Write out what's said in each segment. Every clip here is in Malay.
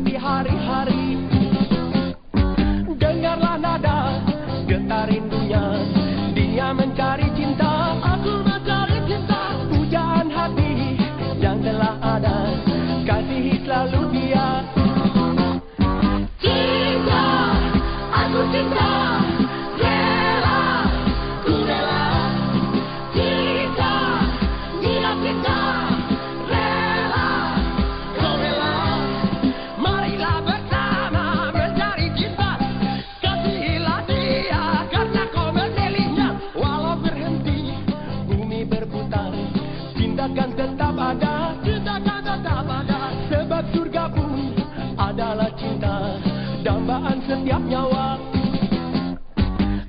berhari-hari Cinta kan tetap ada. Cinta kan tetap ada. Sebab surga pun adalah cinta. Dambaan setiap nyawa.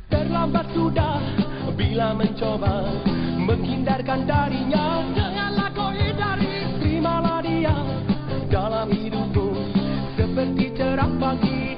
Terlambat sudah bila mencoba Menghindarkan darinya. Janganlah kau hindari. Terimalah dia dalam hidupmu Seperti cerah pagi